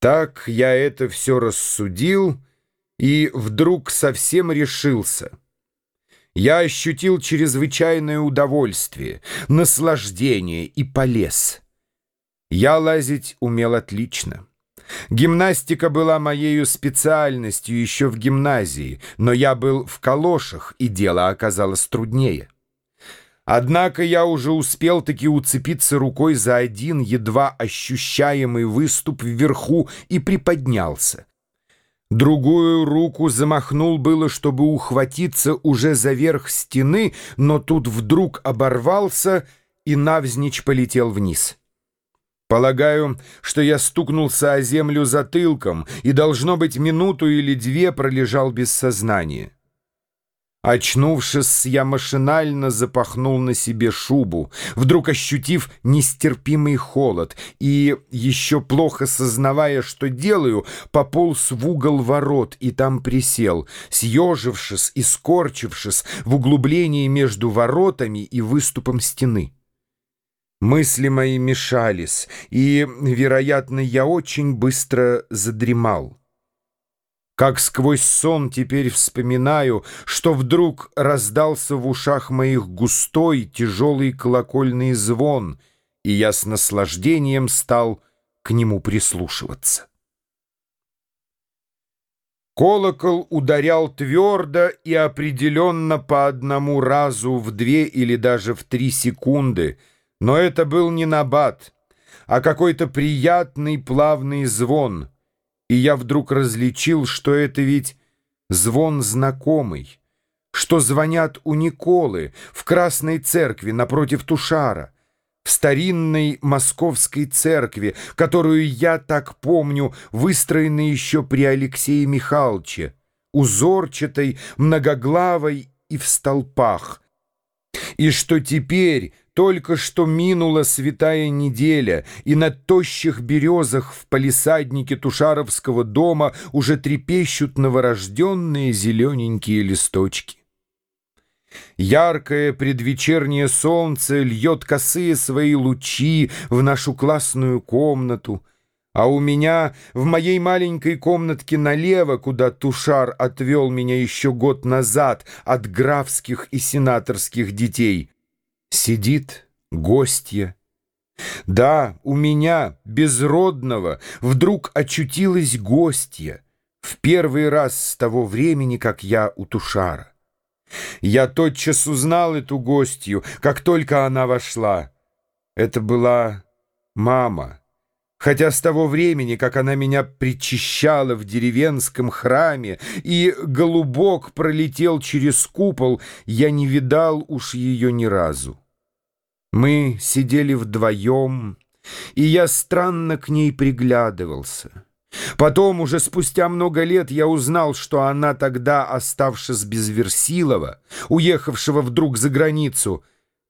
Так я это все рассудил и вдруг совсем решился. Я ощутил чрезвычайное удовольствие, наслаждение и полез. Я лазить умел отлично. Гимнастика была моею специальностью еще в гимназии, но я был в калошах, и дело оказалось труднее. Однако я уже успел таки уцепиться рукой за один едва ощущаемый выступ вверху и приподнялся. Другую руку замахнул было, чтобы ухватиться уже за верх стены, но тут вдруг оборвался и навзничь полетел вниз. Полагаю, что я стукнулся о землю затылком и, должно быть, минуту или две пролежал без сознания. Очнувшись, я машинально запахнул на себе шубу, вдруг ощутив нестерпимый холод и, еще плохо сознавая, что делаю, пополз в угол ворот и там присел, съежившись и скорчившись в углублении между воротами и выступом стены. Мысли мои мешались, и, вероятно, я очень быстро задремал. Как сквозь сон теперь вспоминаю, что вдруг раздался в ушах моих густой, тяжелый колокольный звон, и я с наслаждением стал к нему прислушиваться. Колокол ударял твердо и определенно по одному разу в две или даже в три секунды, но это был не набат, а какой-то приятный плавный звон — и я вдруг различил, что это ведь звон знакомый, что звонят у Николы в Красной церкви напротив Тушара, в старинной московской церкви, которую я так помню, выстроенной еще при Алексее Михайловиче, узорчатой, многоглавой и в столпах, и что теперь только что минула святая неделя, и на тощих березах в палисаднике Тушаровского дома уже трепещут новорожденные зелененькие листочки. Яркое предвечернее солнце льет косые свои лучи в нашу классную комнату, а у меня в моей маленькой комнатке налево, куда Тушар отвел меня еще год назад от графских и сенаторских детей — Сидит гостья. Да, у меня, безродного, вдруг очутилась гостья в первый раз с того времени, как я у Тушара. Я тотчас узнал эту гостью, как только она вошла. Это была мама. Хотя с того времени, как она меня причащала в деревенском храме, и голубок пролетел через купол, я не видал уж ее ни разу. Мы сидели вдвоем, и я странно к ней приглядывался. Потом, уже спустя много лет, я узнал, что она тогда, оставшись без Версилова, уехавшего вдруг за границу,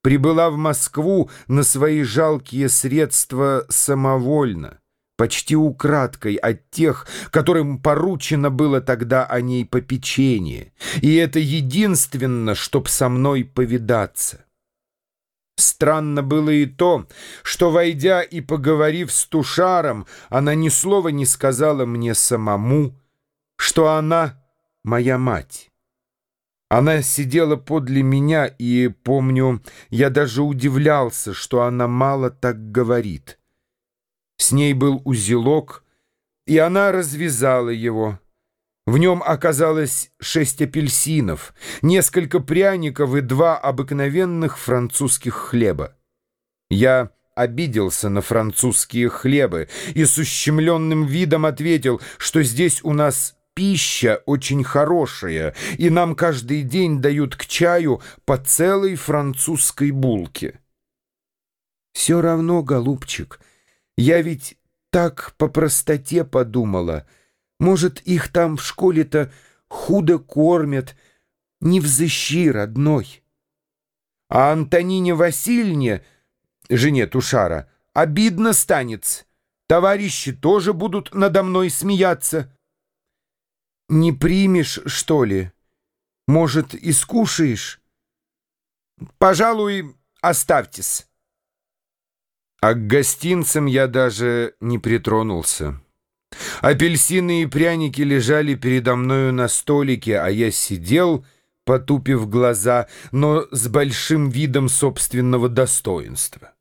прибыла в Москву на свои жалкие средства самовольно, почти украдкой от тех, которым поручено было тогда о ней попечение, и это единственно, чтоб со мной повидаться. Странно было и то, что, войдя и поговорив с Тушаром, она ни слова не сказала мне самому, что она моя мать. Она сидела подле меня, и, помню, я даже удивлялся, что она мало так говорит. С ней был узелок, и она развязала его — в нем оказалось шесть апельсинов, несколько пряников и два обыкновенных французских хлеба. Я обиделся на французские хлебы и с ущемленным видом ответил, что здесь у нас пища очень хорошая, и нам каждый день дают к чаю по целой французской булке. Все равно, голубчик, я ведь так по простоте подумала — может, их там в школе-то худо кормят, не взыщи, родной. А Антонине Васильевне, жене Тушара, обидно станет. Товарищи тоже будут надо мной смеяться. Не примешь, что ли? Может, искушаешь? Пожалуй, оставьтесь. А к гостинцам я даже не притронулся. Апельсины и пряники лежали передо мною на столике, а я сидел, потупив глаза, но с большим видом собственного достоинства.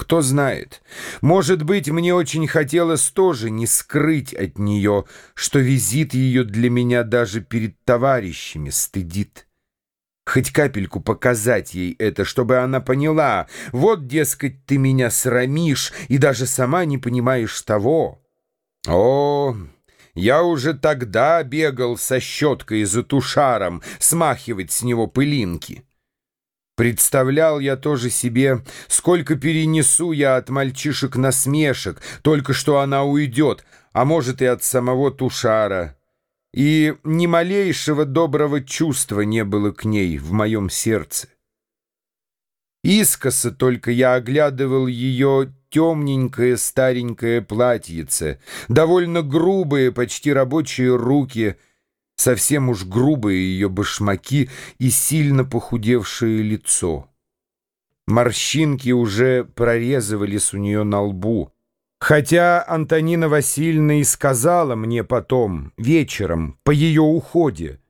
Кто знает, может быть, мне очень хотелось тоже не скрыть от нее, что визит ее для меня даже перед товарищами стыдит. Хоть капельку показать ей это, чтобы она поняла, вот, дескать, ты меня срамишь и даже сама не понимаешь того. О, я уже тогда бегал со щеткой за тушаром, смахивать с него пылинки. Представлял я тоже себе, сколько перенесу я от мальчишек насмешек, только что она уйдет, а может и от самого Тушара. И ни малейшего доброго чувства не было к ней в моем сердце. Искоса только я оглядывал ее темненькое старенькое платьице, довольно грубые, почти рабочие руки — совсем уж грубые ее башмаки и сильно похудевшее лицо. Морщинки уже прорезывались у нее на лбу. Хотя Антонина Васильевна и сказала мне потом, вечером, по ее уходе,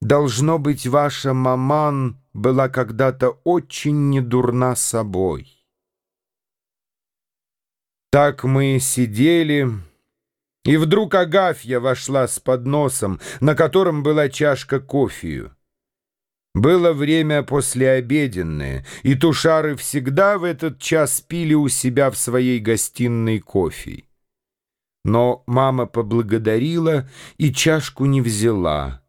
«Должно быть, ваша маман была когда-то очень недурна собой». Так мы сидели... И вдруг Агафья вошла с подносом, на котором была чашка кофею. Было время послеобеденное, и тушары всегда в этот час пили у себя в своей гостиной кофе. Но мама поблагодарила и чашку не взяла.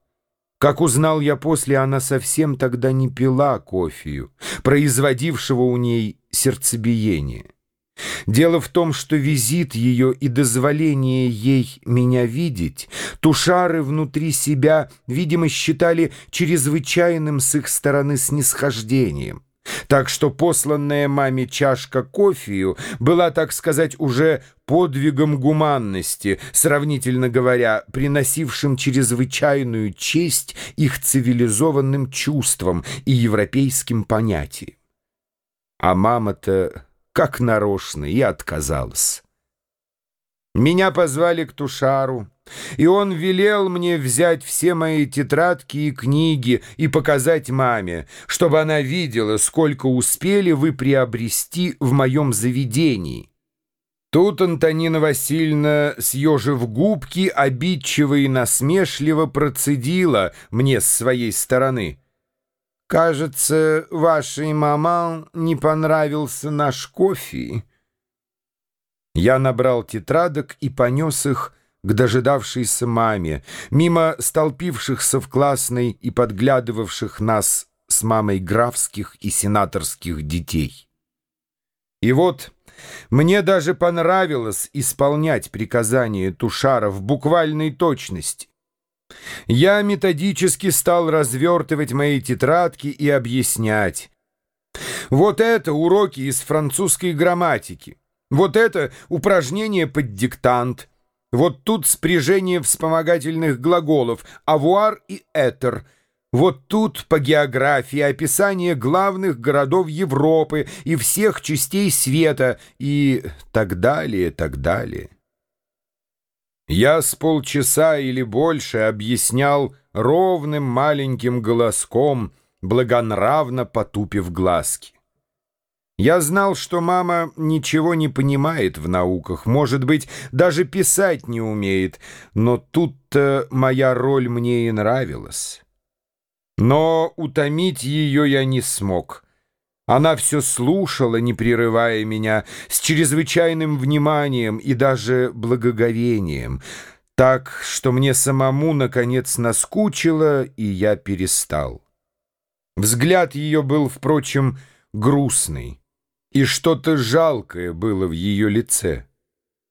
Как узнал я после, она совсем тогда не пила кофею, производившего у ней сердцебиение. Дело в том, что визит ее и дозволение ей меня видеть, тушары внутри себя, видимо, считали чрезвычайным с их стороны снисхождением. Так что посланная маме чашка кофею была, так сказать, уже подвигом гуманности, сравнительно говоря, приносившим чрезвычайную честь их цивилизованным чувствам и европейским понятиям. А мама-то как нарочно, и отказалась. Меня позвали к Тушару, и он велел мне взять все мои тетрадки и книги и показать маме, чтобы она видела, сколько успели вы приобрести в моем заведении. Тут Антонина Васильевна, съежив губки, обидчиво и насмешливо процедила мне с своей стороны — Кажется, вашей мама не понравился наш кофе. Я набрал тетрадок и понес их к дожидавшейся маме, мимо столпившихся в классной и подглядывавших нас с мамой графских и сенаторских детей. И вот мне даже понравилось исполнять приказания Тушара в буквальной точности. Я методически стал развертывать мои тетрадки и объяснять. Вот это уроки из французской грамматики. Вот это упражнение под диктант. Вот тут спряжение вспомогательных глаголов «avoir» и «этер». Вот тут по географии описание главных городов Европы и всех частей света и так далее, так далее. Я с полчаса или больше объяснял ровным маленьким голоском, благонравно потупив глазки. Я знал, что мама ничего не понимает в науках, может быть, даже писать не умеет, но тут-то моя роль мне и нравилась. Но утомить ее я не смог — она все слушала, не прерывая меня, с чрезвычайным вниманием и даже благоговением, так, что мне самому, наконец, наскучило, и я перестал. Взгляд ее был, впрочем, грустный, и что-то жалкое было в ее лице.